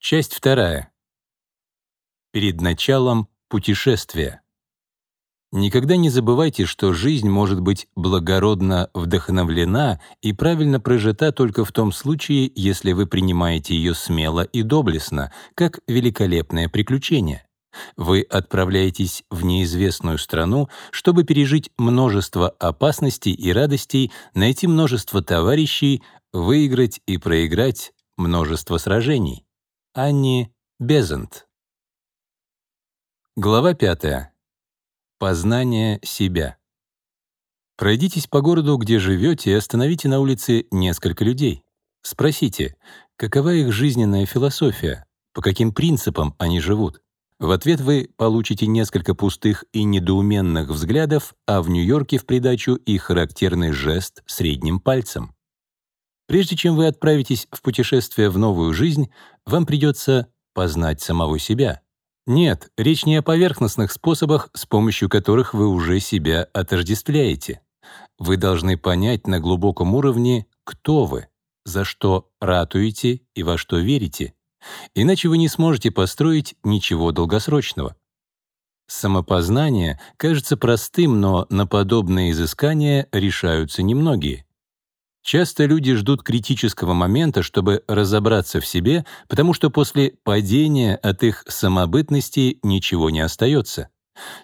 Часть вторая. Перед началом путешествия. Никогда не забывайте, что жизнь может быть благородно вдохновлена и правильно прожита только в том случае, если вы принимаете ее смело и доблестно, как великолепное приключение. Вы отправляетесь в неизвестную страну, чтобы пережить множество опасностей и радостей, найти множество товарищей, выиграть и проиграть множество сражений. Анни Безант. Глава пятая. Познание себя. Пройдитесь по городу, где живете, и остановите на улице несколько людей. Спросите, какова их жизненная философия, по каким принципам они живут. В ответ вы получите несколько пустых и недоуменных взглядов, а в Нью-Йорке в придачу и характерный жест средним пальцем. Прежде чем вы отправитесь в путешествие в новую жизнь, вам придется познать самого себя — нет, речь не о поверхностных способах, с помощью которых вы уже себя отождествляете. Вы должны понять на глубоком уровне, кто вы, за что ратуете и во что верите. Иначе вы не сможете построить ничего долгосрочного. Самопознание кажется простым, но на подобные изыскания решаются немногие. Часто люди ждут критического момента, чтобы разобраться в себе, потому что после падения от их самобытности ничего не остается.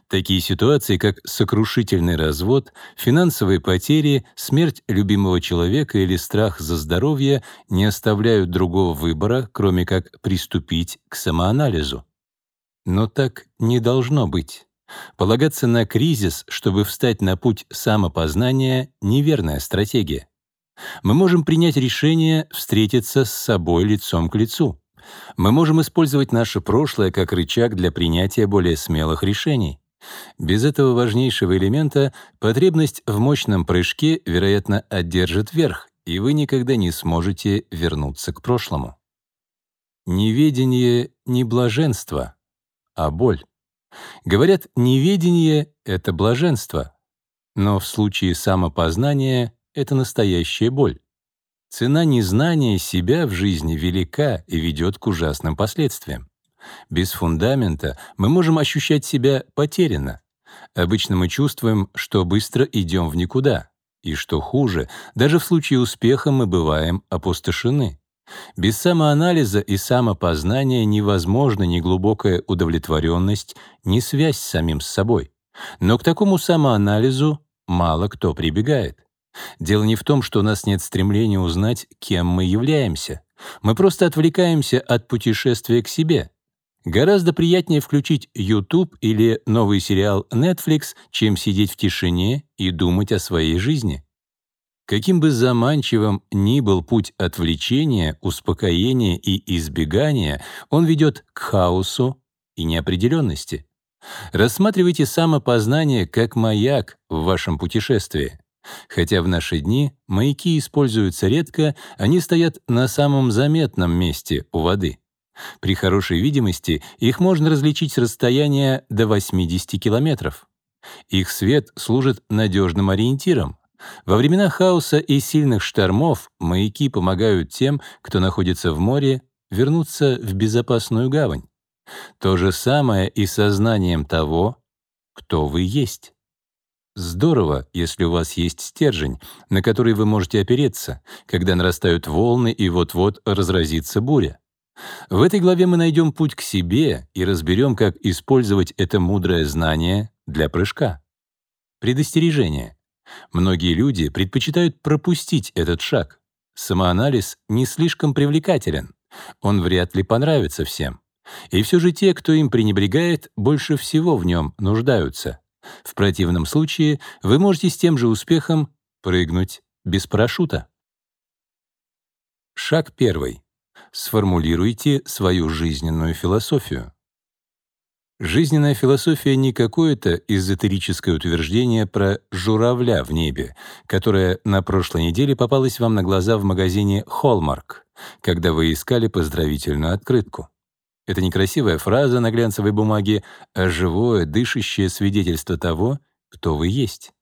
Такие ситуации, как сокрушительный развод, финансовые потери, смерть любимого человека или страх за здоровье, не оставляют другого выбора, кроме как приступить к самоанализу. Но так не должно быть. Полагаться на кризис, чтобы встать на путь самопознания — неверная стратегия. Мы можем принять решение встретиться с собой лицом к лицу. Мы можем использовать наше прошлое как рычаг для принятия более смелых решений. Без этого важнейшего элемента потребность в мощном прыжке, вероятно, одержит верх, и вы никогда не сможете вернуться к прошлому. Неведение — не блаженство, а боль. Говорят, неведение — это блаженство, но в случае самопознания — это настоящая боль. Цена незнания себя в жизни велика и ведет к ужасным последствиям. Без фундамента мы можем ощущать себя потерянно. Обычно мы чувствуем, что быстро идем в никуда. И что хуже, даже в случае успеха мы бываем опустошены. Без самоанализа и самопознания невозможна ни глубокая удовлетворенность, ни связь с самим с собой. Но к такому самоанализу мало кто прибегает. Дело не в том, что у нас нет стремления узнать, кем мы являемся. Мы просто отвлекаемся от путешествия к себе. Гораздо приятнее включить YouTube или новый сериал Netflix, чем сидеть в тишине и думать о своей жизни. Каким бы заманчивым ни был путь отвлечения, успокоения и избегания, он ведет к хаосу и неопределенности. Рассматривайте самопознание как маяк в вашем путешествии. Хотя в наши дни маяки используются редко, они стоят на самом заметном месте у воды. При хорошей видимости их можно различить с расстояния до 80 километров. Их свет служит надежным ориентиром. Во времена хаоса и сильных штормов маяки помогают тем, кто находится в море, вернуться в безопасную гавань. То же самое и со знанием того, кто вы есть. Здорово, если у вас есть стержень, на который вы можете опереться, когда нарастают волны и вот-вот разразится буря. В этой главе мы найдем путь к себе и разберем, как использовать это мудрое знание для прыжка. Предостережение. Многие люди предпочитают пропустить этот шаг. Самоанализ не слишком привлекателен. Он вряд ли понравится всем. И все же те, кто им пренебрегает, больше всего в нем нуждаются — в противном случае вы можете с тем же успехом прыгнуть без парашюта. Шаг первый. Сформулируйте свою жизненную философию. Жизненная философия не какое-то эзотерическое утверждение про журавля в небе, которое на прошлой неделе попалось вам на глаза в магазине Hallmark, когда вы искали поздравительную открытку. Это не красивая фраза на глянцевой бумаге, а живое, дышащее свидетельство того, кто вы есть.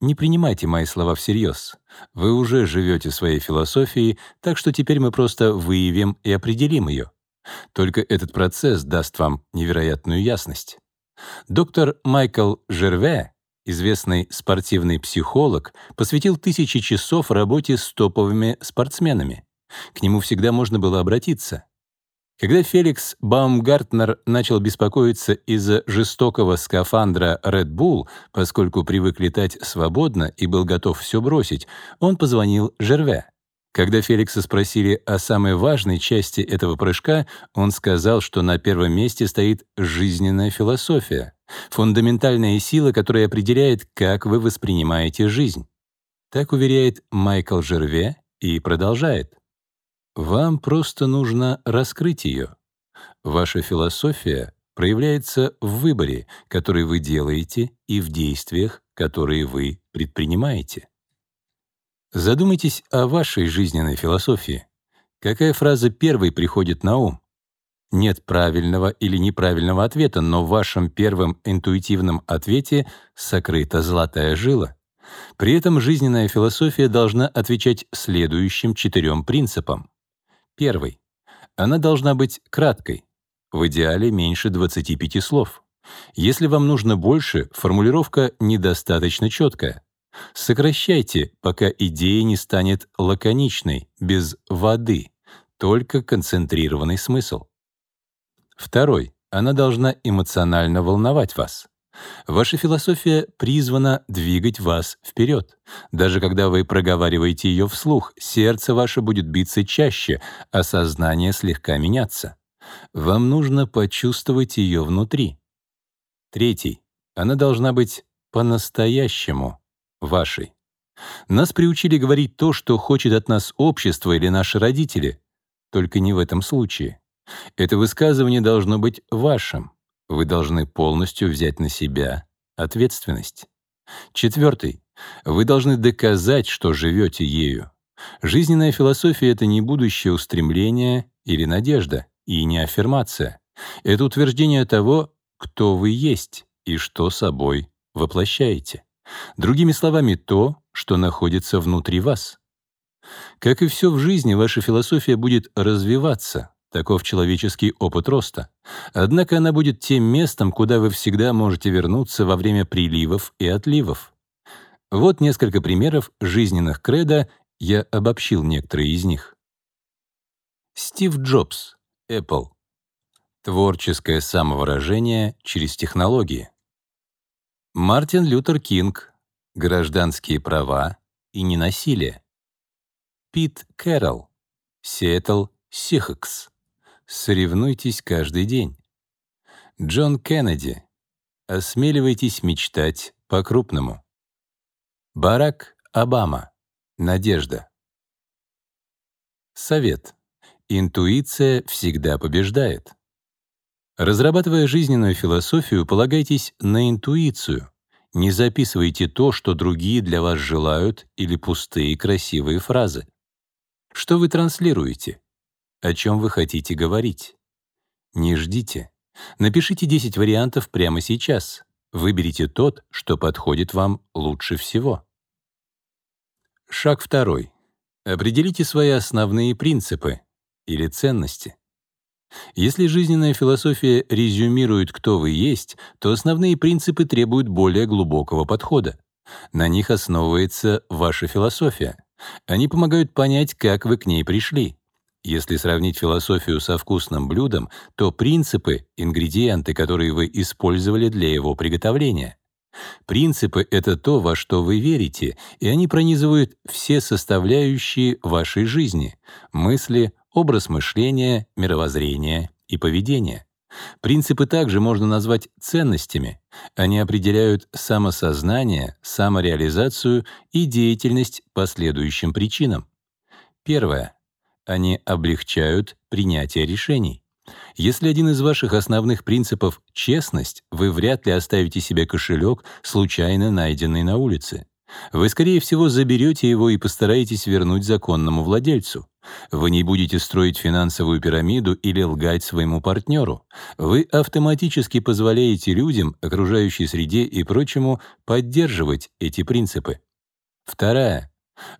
Не принимайте мои слова всерьез. Вы уже живете своей философией, так что теперь мы просто выявим и определим ее. Только этот процесс даст вам невероятную ясность. Доктор Майкл Жерве, известный спортивный психолог, посвятил тысячи часов работе с топовыми спортсменами. К нему всегда можно было обратиться. Когда Феликс Баумгартнер начал беспокоиться из-за жестокого скафандра Red Bull, поскольку привык летать свободно и был готов все бросить, он позвонил Жерве. Когда Феликса спросили о самой важной части этого прыжка, он сказал, что на первом месте стоит жизненная философия, фундаментальная сила, которая определяет, как вы воспринимаете жизнь. Так уверяет Майкл Жерве и продолжает. Вам просто нужно раскрыть ее. Ваша философия проявляется в выборе, который вы делаете, и в действиях, которые вы предпринимаете. Задумайтесь о вашей жизненной философии. Какая фраза первой приходит на ум? Нет правильного или неправильного ответа, но в вашем первом интуитивном ответе сокрыта золотая жила. При этом жизненная философия должна отвечать следующим четырем принципам. Первый. Она должна быть краткой, в идеале меньше 25 слов. Если вам нужно больше, формулировка недостаточно четкая. Сокращайте, пока идея не станет лаконичной, без воды, только концентрированный смысл. Второй. Она должна эмоционально волновать вас. Ваша философия призвана двигать вас вперед. Даже когда вы проговариваете ее вслух, сердце ваше будет биться чаще, а сознание слегка меняться. Вам нужно почувствовать ее внутри. Третий. Она должна быть по-настоящему вашей. Нас приучили говорить то, что хочет от нас общество или наши родители. Только не в этом случае. Это высказывание должно быть вашим. Вы должны полностью взять на себя ответственность. Четвертый. Вы должны доказать, что живете ею. Жизненная философия — это не будущее устремление или надежда, и не аффирмация. Это утверждение того, кто вы есть и что собой воплощаете. Другими словами, то, что находится внутри вас. Как и все в жизни, ваша философия будет развиваться. Таков человеческий опыт роста. Однако она будет тем местом, куда вы всегда можете вернуться во время приливов и отливов. Вот несколько примеров жизненных кредо, я обобщил некоторые из них. Стив Джобс, Apple. Творческое самовыражение через технологии. Мартин Лютер Кинг, гражданские права и ненасилие. Пит Кэрролл, Сиэтл Сихакс. Соревнуйтесь каждый день. Джон Кеннеди. Осмеливайтесь мечтать по-крупному. Барак Обама. Надежда. Совет. Интуиция всегда побеждает. Разрабатывая жизненную философию, полагайтесь на интуицию. Не записывайте то, что другие для вас желают, или пустые красивые фразы. Что вы транслируете? О чем вы хотите говорить? Не ждите. Напишите 10 вариантов прямо сейчас. Выберите тот, что подходит вам лучше всего. Шаг второй. Определите свои основные принципы или ценности. Если жизненная философия резюмирует, кто вы есть, то основные принципы требуют более глубокого подхода. На них основывается ваша философия. Они помогают понять, как вы к ней пришли. Если сравнить философию со вкусным блюдом, то принципы — ингредиенты, которые вы использовали для его приготовления. Принципы — это то, во что вы верите, и они пронизывают все составляющие вашей жизни — мысли, образ мышления, мировоззрения и поведения. Принципы также можно назвать ценностями. Они определяют самосознание, самореализацию и деятельность по следующим причинам. Первое. Они облегчают принятие решений. Если один из ваших основных принципов — честность, вы вряд ли оставите себе кошелек, случайно найденный на улице. Вы, скорее всего, заберете его и постараетесь вернуть законному владельцу. Вы не будете строить финансовую пирамиду или лгать своему партнеру. Вы автоматически позволяете людям, окружающей среде и прочему поддерживать эти принципы. Вторая.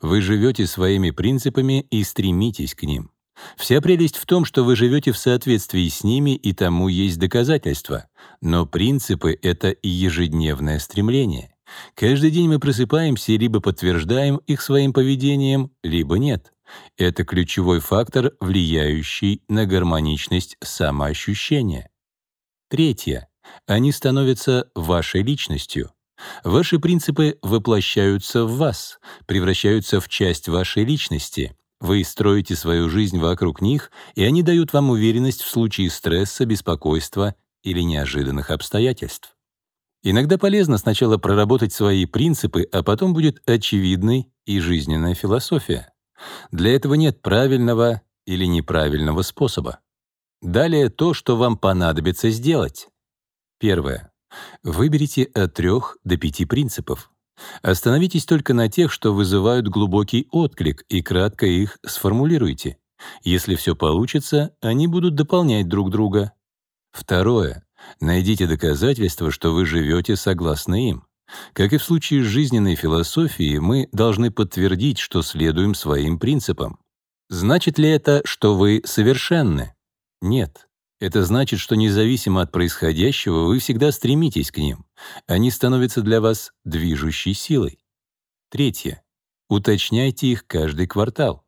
Вы живете своими принципами и стремитесь к ним. Вся прелесть в том, что вы живете в соответствии с ними, и тому есть доказательства. Но принципы — это ежедневное стремление. Каждый день мы просыпаемся и либо подтверждаем их своим поведением, либо нет. Это ключевой фактор, влияющий на гармоничность самоощущения. Третье. Они становятся вашей личностью. Ваши принципы воплощаются в вас, превращаются в часть вашей личности. Вы строите свою жизнь вокруг них, и они дают вам уверенность в случае стресса, беспокойства или неожиданных обстоятельств. Иногда полезно сначала проработать свои принципы, а потом будет очевидной и жизненная философия. Для этого нет правильного или неправильного способа. Далее то, что вам понадобится сделать. Первое. Выберите от трех до пяти принципов. Остановитесь только на тех, что вызывают глубокий отклик, и кратко их сформулируйте. Если все получится, они будут дополнять друг друга. Второе. Найдите доказательства, что вы живете согласно им. Как и в случае с жизненной философией, мы должны подтвердить, что следуем своим принципам. Значит ли это, что вы совершенны? Нет. Это значит, что независимо от происходящего, вы всегда стремитесь к ним. Они становятся для вас движущей силой. Третье. Уточняйте их каждый квартал.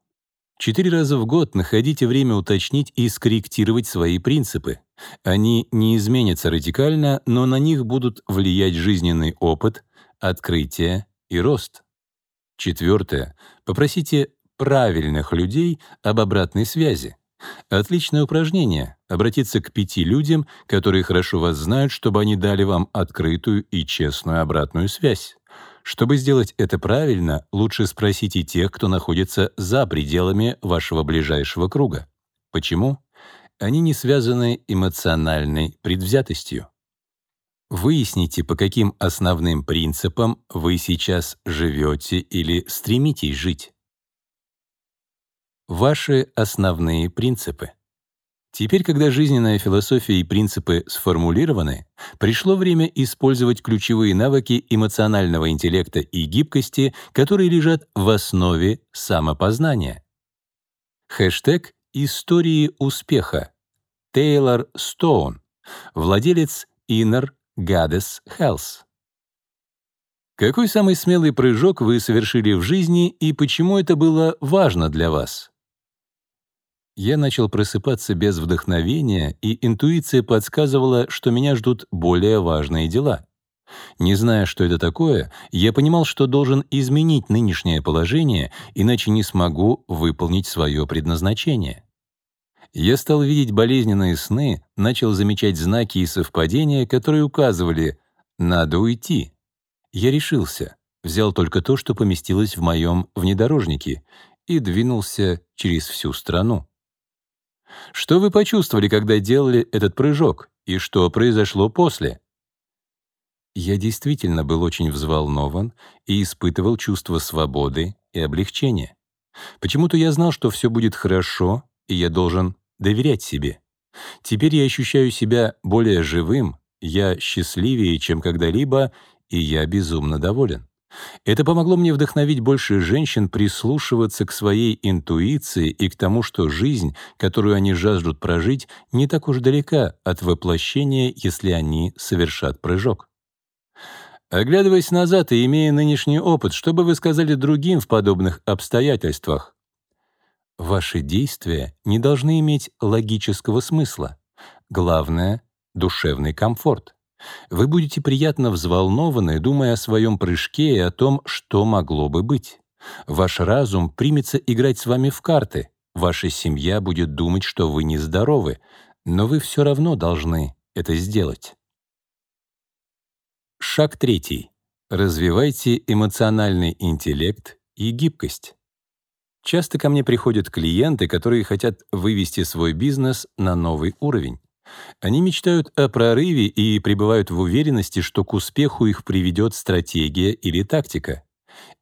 Четыре раза в год находите время уточнить и скорректировать свои принципы. Они не изменятся радикально, но на них будут влиять жизненный опыт, открытие и рост. Четвертое. Попросите правильных людей об обратной связи. Отличное упражнение — обратиться к пяти людям, которые хорошо вас знают, чтобы они дали вам открытую и честную обратную связь. Чтобы сделать это правильно, лучше спросите тех, кто находится за пределами вашего ближайшего круга. Почему? Они не связаны эмоциональной предвзятостью. Выясните, по каким основным принципам вы сейчас живете или стремитесь жить. Ваши основные принципы. Теперь, когда жизненная философия и принципы сформулированы, пришло время использовать ключевые навыки эмоционального интеллекта и гибкости, которые лежат в основе самопознания. Хэштег «Истории успеха». Тейлор Стоун, владелец Inner Goddess Health. Какой самый смелый прыжок вы совершили в жизни и почему это было важно для вас? Я начал просыпаться без вдохновения, и интуиция подсказывала, что меня ждут более важные дела. Не зная, что это такое, я понимал, что должен изменить нынешнее положение, иначе не смогу выполнить свое предназначение. Я стал видеть болезненные сны, начал замечать знаки и совпадения, которые указывали «надо уйти». Я решился, взял только то, что поместилось в моем внедорожнике, и двинулся через всю страну. Что вы почувствовали, когда делали этот прыжок, и что произошло после? Я действительно был очень взволнован и испытывал чувство свободы и облегчения. Почему-то я знал, что все будет хорошо, и я должен доверять себе. Теперь я ощущаю себя более живым, я счастливее, чем когда-либо, и я безумно доволен. Это помогло мне вдохновить больше женщин прислушиваться к своей интуиции и к тому, что жизнь, которую они жаждут прожить, не так уж далека от воплощения, если они совершат прыжок. Оглядываясь назад и имея нынешний опыт, что бы вы сказали другим в подобных обстоятельствах? Ваши действия не должны иметь логического смысла. Главное — душевный комфорт. Вы будете приятно взволнованы, думая о своем прыжке и о том, что могло бы быть. Ваш разум примется играть с вами в карты. Ваша семья будет думать, что вы нездоровы, но вы все равно должны это сделать. Шаг третий. Развивайте эмоциональный интеллект и гибкость. Часто ко мне приходят клиенты, которые хотят вывести свой бизнес на новый уровень. Они мечтают о прорыве и пребывают в уверенности, что к успеху их приведет стратегия или тактика.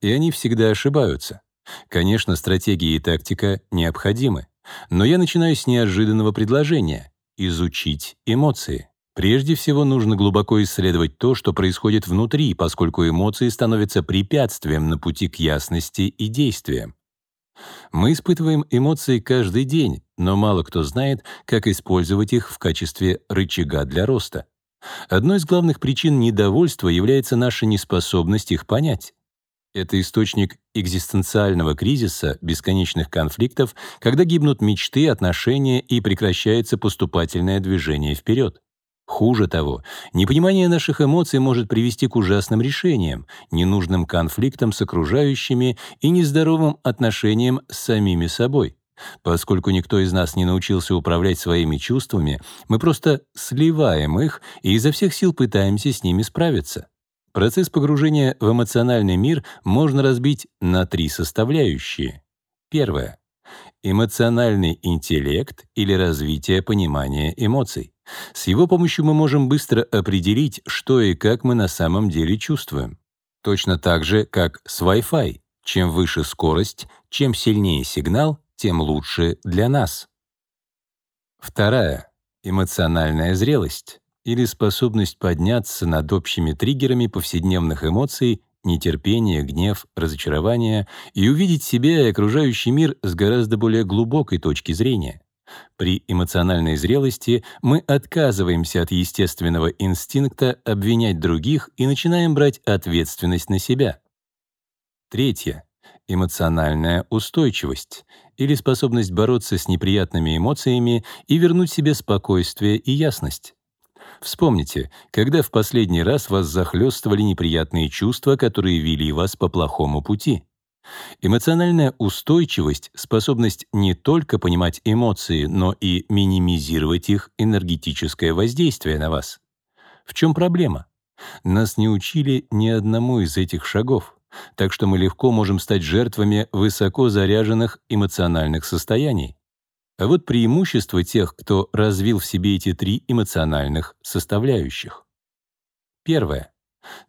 И они всегда ошибаются. Конечно, стратегия и тактика необходимы. Но я начинаю с неожиданного предложения — изучить эмоции. Прежде всего нужно глубоко исследовать то, что происходит внутри, поскольку эмоции становятся препятствием на пути к ясности и действиям. Мы испытываем эмоции каждый день, но мало кто знает, как использовать их в качестве рычага для роста. Одной из главных причин недовольства является наша неспособность их понять. Это источник экзистенциального кризиса, бесконечных конфликтов, когда гибнут мечты, отношения и прекращается поступательное движение вперед. Хуже того, непонимание наших эмоций может привести к ужасным решениям, ненужным конфликтам с окружающими и нездоровым отношениям с самими собой. Поскольку никто из нас не научился управлять своими чувствами, мы просто сливаем их и изо всех сил пытаемся с ними справиться. Процесс погружения в эмоциональный мир можно разбить на три составляющие. Первое. Эмоциональный интеллект или развитие понимания эмоций. С его помощью мы можем быстро определить, что и как мы на самом деле чувствуем. Точно так же, как с Wi-Fi. Чем выше скорость, чем сильнее сигнал, тем лучше для нас. Вторая — эмоциональная зрелость или способность подняться над общими триггерами повседневных эмоций, нетерпения, гнев, разочарования и увидеть себя и окружающий мир с гораздо более глубокой точки зрения. При эмоциональной зрелости мы отказываемся от естественного инстинкта обвинять других и начинаем брать ответственность на себя. Третье эмоциональная устойчивость или способность бороться с неприятными эмоциями и вернуть себе спокойствие и ясность. Вспомните, когда в последний раз вас захлестывали неприятные чувства, которые вели вас по плохому пути. Эмоциональная устойчивость — способность не только понимать эмоции, но и минимизировать их энергетическое воздействие на вас. В чем проблема? Нас не учили ни одному из этих шагов так что мы легко можем стать жертвами высоко заряженных эмоциональных состояний. А вот преимущество тех, кто развил в себе эти три эмоциональных составляющих. Первое.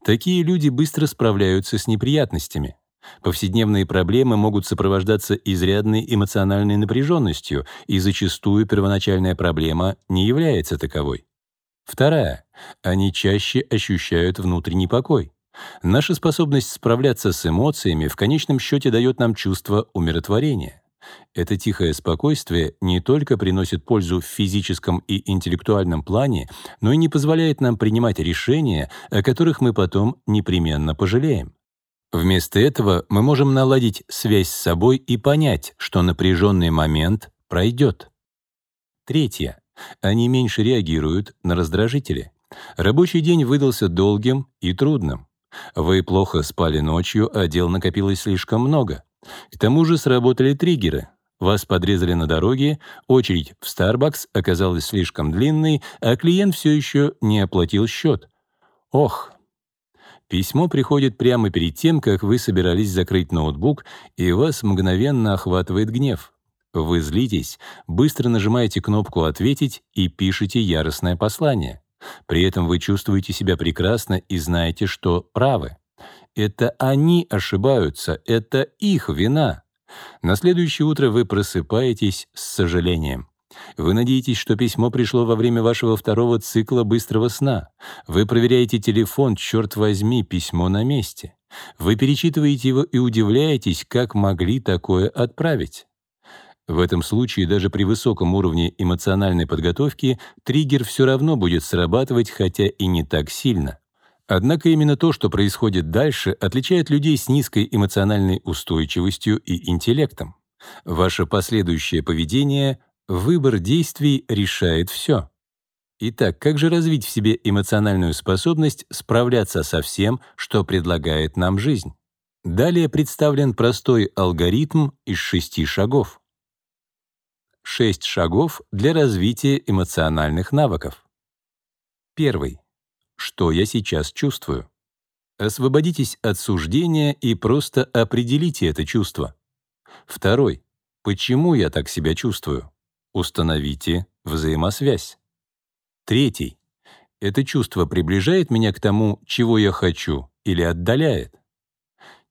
Такие люди быстро справляются с неприятностями. Повседневные проблемы могут сопровождаться изрядной эмоциональной напряженностью, и зачастую первоначальная проблема не является таковой. Вторая. Они чаще ощущают внутренний покой. Наша способность справляться с эмоциями в конечном счете дает нам чувство умиротворения. Это тихое спокойствие не только приносит пользу в физическом и интеллектуальном плане, но и не позволяет нам принимать решения, о которых мы потом непременно пожалеем. Вместо этого мы можем наладить связь с собой и понять, что напряженный момент пройдет. Третье. Они меньше реагируют на раздражители. Рабочий день выдался долгим и трудным. Вы плохо спали ночью, а дел накопилось слишком много. К тому же сработали триггеры. Вас подрезали на дороге, очередь в Starbucks оказалась слишком длинной, а клиент все еще не оплатил счет. Ох! Письмо приходит прямо перед тем, как вы собирались закрыть ноутбук, и вас мгновенно охватывает гнев. Вы злитесь, быстро нажимаете кнопку «Ответить» и пишете яростное послание. При этом вы чувствуете себя прекрасно и знаете, что правы. Это они ошибаются, это их вина. На следующее утро вы просыпаетесь с сожалением. Вы надеетесь, что письмо пришло во время вашего второго цикла быстрого сна. Вы проверяете телефон, черт возьми, письмо на месте. Вы перечитываете его и удивляетесь, как могли такое отправить. В этом случае даже при высоком уровне эмоциональной подготовки триггер все равно будет срабатывать, хотя и не так сильно. Однако именно то, что происходит дальше, отличает людей с низкой эмоциональной устойчивостью и интеллектом. Ваше последующее поведение, выбор действий решает все. Итак, как же развить в себе эмоциональную способность справляться со всем, что предлагает нам жизнь? Далее представлен простой алгоритм из шести шагов. Шесть шагов для развития эмоциональных навыков. Первый. Что я сейчас чувствую? Освободитесь от суждения и просто определите это чувство. Второй. Почему я так себя чувствую? Установите взаимосвязь. Третий. Это чувство приближает меня к тому, чего я хочу, или отдаляет?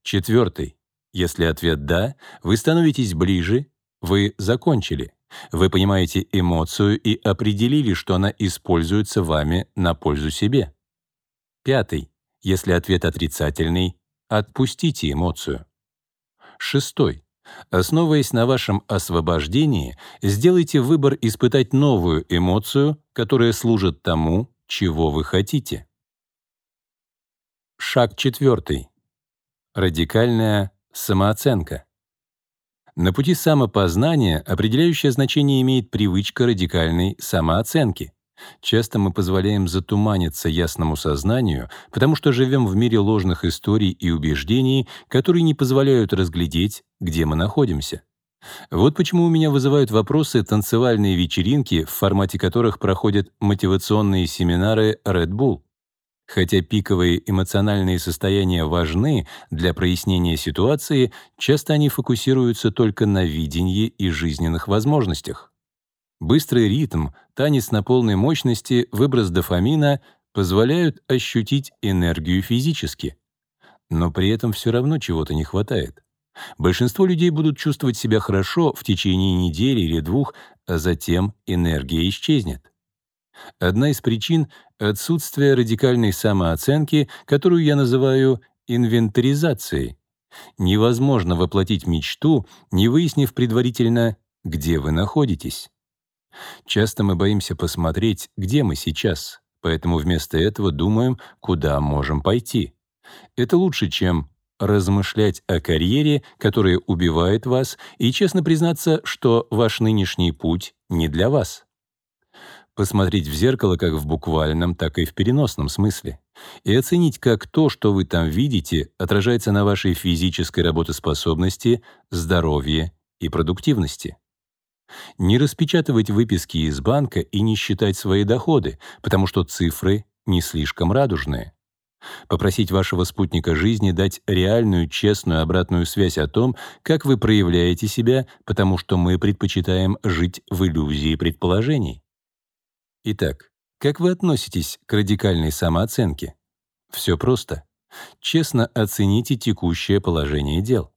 Четвертый. Если ответ «да», вы становитесь ближе, вы закончили. Вы понимаете эмоцию и определили, что она используется вами на пользу себе. Пятый. Если ответ отрицательный, отпустите эмоцию. Шестой. Основываясь на вашем освобождении, сделайте выбор испытать новую эмоцию, которая служит тому, чего вы хотите. Шаг четвертый. Радикальная самооценка. На пути самопознания определяющее значение имеет привычка радикальной самооценки. Часто мы позволяем затуманиться ясному сознанию, потому что живем в мире ложных историй и убеждений, которые не позволяют разглядеть, где мы находимся. Вот почему у меня вызывают вопросы танцевальные вечеринки, в формате которых проходят мотивационные семинары Red Bull. Хотя пиковые эмоциональные состояния важны для прояснения ситуации, часто они фокусируются только на видении и жизненных возможностях. Быстрый ритм, танец на полной мощности, выброс дофамина позволяют ощутить энергию физически. Но при этом все равно чего-то не хватает. Большинство людей будут чувствовать себя хорошо в течение недели или двух, а затем энергия исчезнет. Одна из причин — отсутствие радикальной самооценки, которую я называю инвентаризацией. Невозможно воплотить мечту, не выяснив предварительно, где вы находитесь. Часто мы боимся посмотреть, где мы сейчас, поэтому вместо этого думаем, куда можем пойти. Это лучше, чем размышлять о карьере, которая убивает вас, и честно признаться, что ваш нынешний путь не для вас. Посмотреть в зеркало как в буквальном, так и в переносном смысле. И оценить, как то, что вы там видите, отражается на вашей физической работоспособности, здоровье и продуктивности. Не распечатывать выписки из банка и не считать свои доходы, потому что цифры не слишком радужные. Попросить вашего спутника жизни дать реальную, честную обратную связь о том, как вы проявляете себя, потому что мы предпочитаем жить в иллюзии предположений. Итак, как вы относитесь к радикальной самооценке? Все просто. Честно оцените текущее положение дел.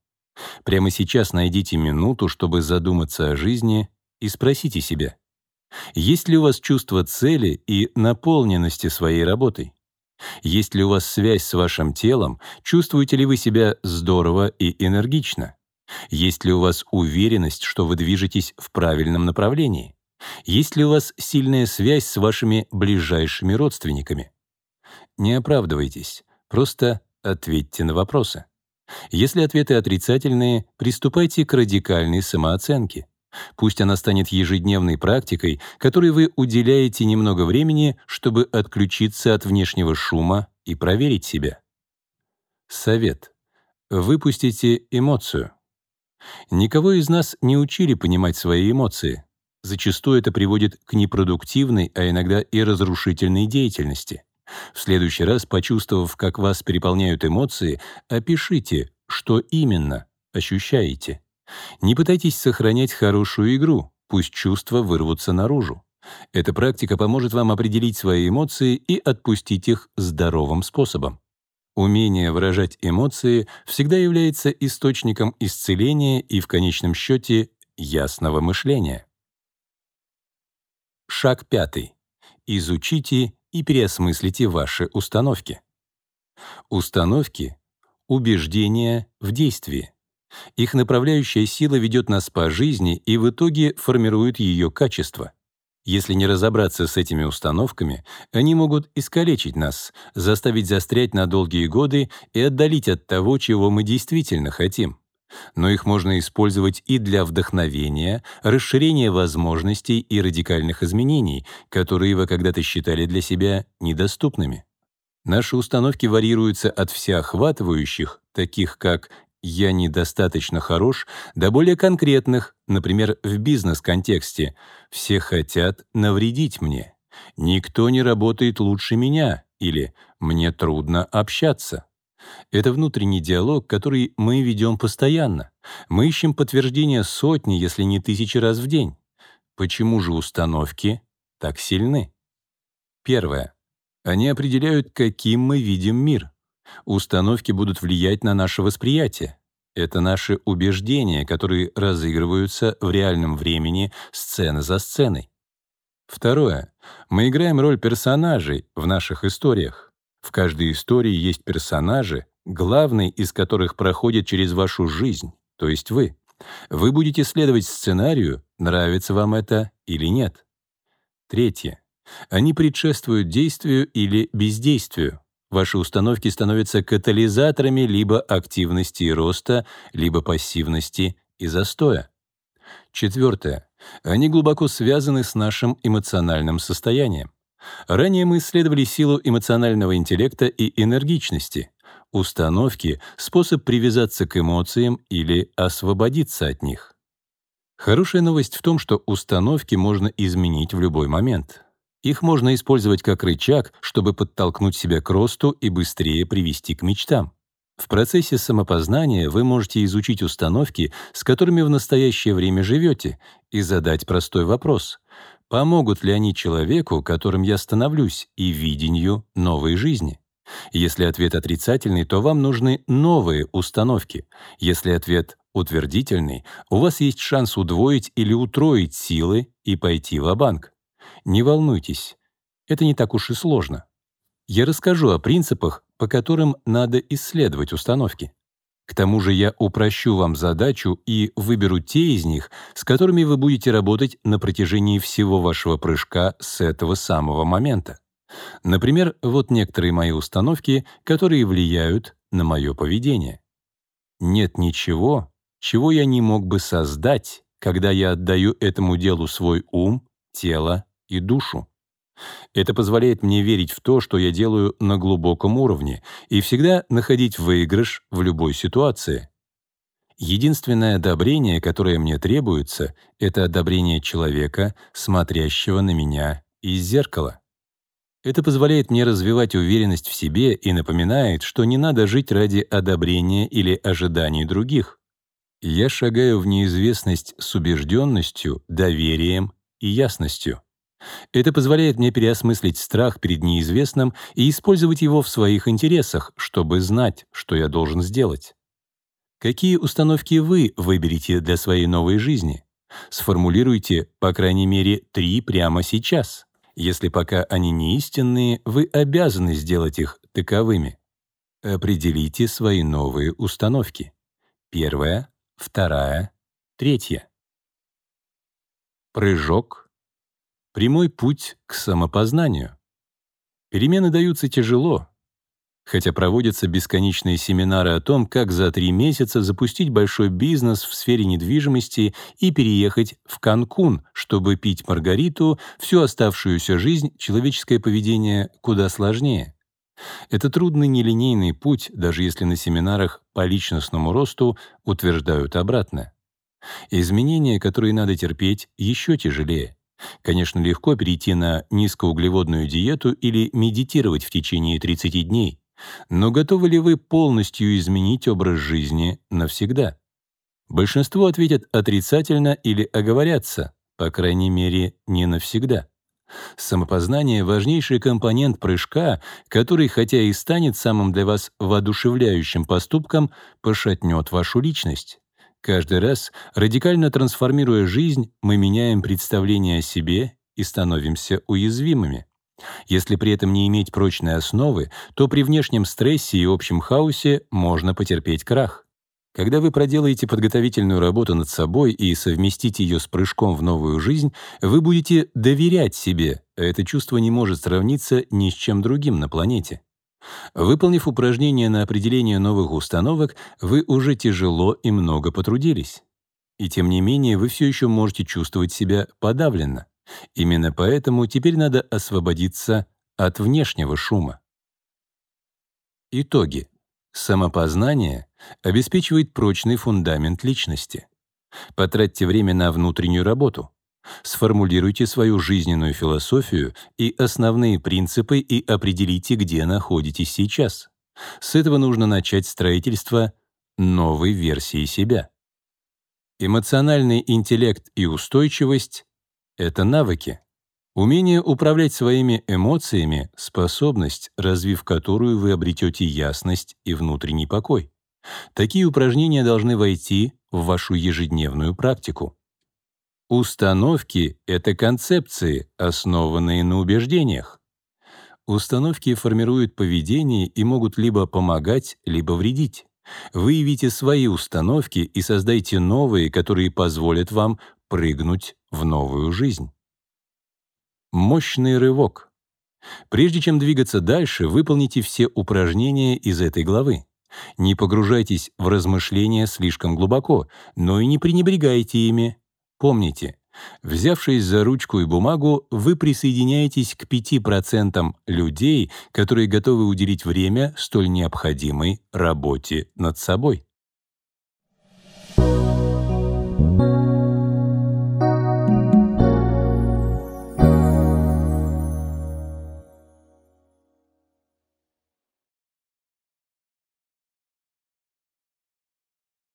Прямо сейчас найдите минуту, чтобы задуматься о жизни и спросите себя, есть ли у вас чувство цели и наполненности своей работой? Есть ли у вас связь с вашим телом? Чувствуете ли вы себя здорово и энергично? Есть ли у вас уверенность, что вы движетесь в правильном направлении? Есть ли у вас сильная связь с вашими ближайшими родственниками? Не оправдывайтесь, просто ответьте на вопросы. Если ответы отрицательные, приступайте к радикальной самооценке. Пусть она станет ежедневной практикой, которой вы уделяете немного времени, чтобы отключиться от внешнего шума и проверить себя. Совет. Выпустите эмоцию. Никого из нас не учили понимать свои эмоции. Зачастую это приводит к непродуктивной, а иногда и разрушительной деятельности. В следующий раз, почувствовав, как вас переполняют эмоции, опишите, что именно ощущаете. Не пытайтесь сохранять хорошую игру, пусть чувства вырвутся наружу. Эта практика поможет вам определить свои эмоции и отпустить их здоровым способом. Умение выражать эмоции всегда является источником исцеления и, в конечном счете, ясного мышления. Шаг пятый. Изучите и переосмыслите ваши установки. Установки — убеждения в действии. Их направляющая сила ведет нас по жизни и в итоге формирует ее качество. Если не разобраться с этими установками, они могут искалечить нас, заставить застрять на долгие годы и отдалить от того, чего мы действительно хотим. Но их можно использовать и для вдохновения, расширения возможностей и радикальных изменений, которые вы когда-то считали для себя недоступными. Наши установки варьируются от всеохватывающих, таких как «я недостаточно хорош» до более конкретных, например, в бизнес-контексте «все хотят навредить мне», «никто не работает лучше меня» или «мне трудно общаться». Это внутренний диалог, который мы ведем постоянно. Мы ищем подтверждение сотни, если не тысячи раз в день. Почему же установки так сильны? Первое. Они определяют, каким мы видим мир. Установки будут влиять на наше восприятие. Это наши убеждения, которые разыгрываются в реальном времени сцена за сценой. Второе. Мы играем роль персонажей в наших историях. В каждой истории есть персонажи, главный из которых проходит через вашу жизнь, то есть вы. Вы будете следовать сценарию, нравится вам это или нет. Третье. Они предшествуют действию или бездействию. Ваши установки становятся катализаторами либо активности и роста, либо пассивности и застоя. Четвертое. Они глубоко связаны с нашим эмоциональным состоянием. Ранее мы исследовали силу эмоционального интеллекта и энергичности. Установки — способ привязаться к эмоциям или освободиться от них. Хорошая новость в том, что установки можно изменить в любой момент. Их можно использовать как рычаг, чтобы подтолкнуть себя к росту и быстрее привести к мечтам. В процессе самопознания вы можете изучить установки, с которыми в настоящее время живете, и задать простой вопрос. Помогут ли они человеку, которым я становлюсь, и видению новой жизни? Если ответ отрицательный, то вам нужны новые установки. Если ответ утвердительный, у вас есть шанс удвоить или утроить силы и пойти в банк Не волнуйтесь, это не так уж и сложно. Я расскажу о принципах, по которым надо исследовать установки. К тому же я упрощу вам задачу и выберу те из них, с которыми вы будете работать на протяжении всего вашего прыжка с этого самого момента. Например, вот некоторые мои установки, которые влияют на мое поведение. Нет ничего, чего я не мог бы создать, когда я отдаю этому делу свой ум, тело и душу. Это позволяет мне верить в то, что я делаю на глубоком уровне, и всегда находить выигрыш в любой ситуации. Единственное одобрение, которое мне требуется, это одобрение человека, смотрящего на меня из зеркала. Это позволяет мне развивать уверенность в себе и напоминает, что не надо жить ради одобрения или ожиданий других. Я шагаю в неизвестность с убежденностью, доверием и ясностью. Это позволяет мне переосмыслить страх перед неизвестным и использовать его в своих интересах, чтобы знать, что я должен сделать. Какие установки вы выберете для своей новой жизни? Сформулируйте, по крайней мере, три прямо сейчас. Если пока они не истинные, вы обязаны сделать их таковыми. Определите свои новые установки. Первая, вторая, третья. Прыжок. Прямой путь к самопознанию. Перемены даются тяжело, хотя проводятся бесконечные семинары о том, как за три месяца запустить большой бизнес в сфере недвижимости и переехать в Канкун, чтобы пить маргариту, всю оставшуюся жизнь человеческое поведение куда сложнее. Это трудный нелинейный путь, даже если на семинарах по личностному росту утверждают обратное. Изменения, которые надо терпеть, еще тяжелее. Конечно, легко перейти на низкоуглеводную диету или медитировать в течение 30 дней. Но готовы ли вы полностью изменить образ жизни навсегда? Большинство ответят отрицательно или оговорятся, по крайней мере, не навсегда. Самопознание — важнейший компонент прыжка, который, хотя и станет самым для вас воодушевляющим поступком, пошатнет вашу личность. Каждый раз, радикально трансформируя жизнь, мы меняем представление о себе и становимся уязвимыми. Если при этом не иметь прочной основы, то при внешнем стрессе и общем хаосе можно потерпеть крах. Когда вы проделаете подготовительную работу над собой и совместите ее с прыжком в новую жизнь, вы будете доверять себе, а это чувство не может сравниться ни с чем другим на планете. Выполнив упражнение на определение новых установок, вы уже тяжело и много потрудились. И тем не менее вы все еще можете чувствовать себя подавленно. Именно поэтому теперь надо освободиться от внешнего шума. Итоги. Самопознание обеспечивает прочный фундамент личности. Потратьте время на внутреннюю работу. Сформулируйте свою жизненную философию и основные принципы и определите, где находитесь сейчас. С этого нужно начать строительство новой версии себя. Эмоциональный интеллект и устойчивость это навыки. Умение управлять своими эмоциями — способность, развив которую вы обретете ясность и внутренний покой. Такие упражнения должны войти в вашу ежедневную практику. Установки — это концепции, основанные на убеждениях. Установки формируют поведение и могут либо помогать, либо вредить. Выявите свои установки и создайте новые, которые позволят вам прыгнуть в новую жизнь. Мощный рывок. Прежде чем двигаться дальше, выполните все упражнения из этой главы. Не погружайтесь в размышления слишком глубоко, но и не пренебрегайте ими. Помните, взявшись за ручку и бумагу, вы присоединяетесь к 5% людей, которые готовы уделить время столь необходимой работе над собой.